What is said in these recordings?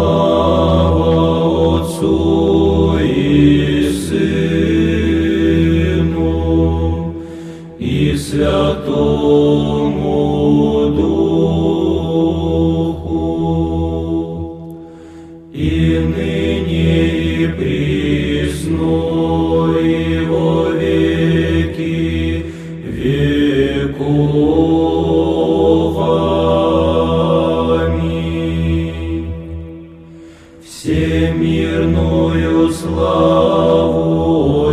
Слава Отцу и Святому Духу, и ныне и присно и во веки веков. Всемирную славу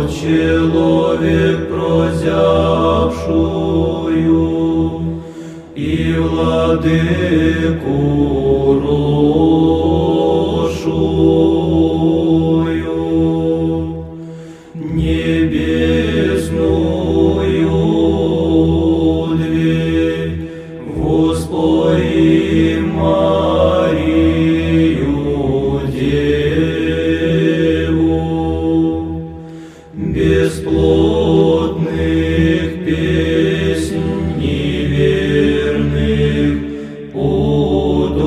человек прозявшую и владыку росшую,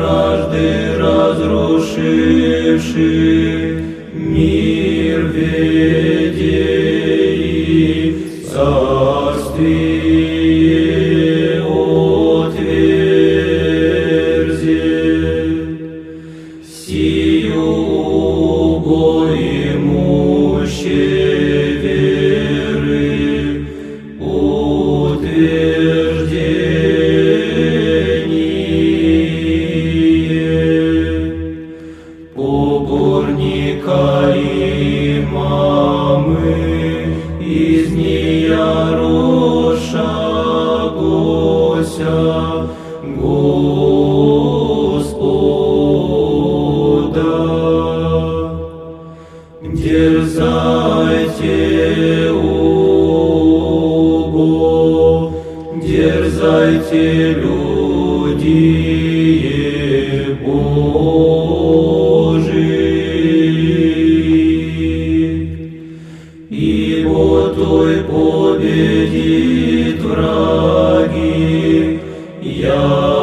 вражды разрушивших мир ведей царствие отверзи. Сию боимуще веры утверждение из нея роша Гося Господа. Дерзайте, Ого, дерзайте, люди Божии. Той победит враги, яко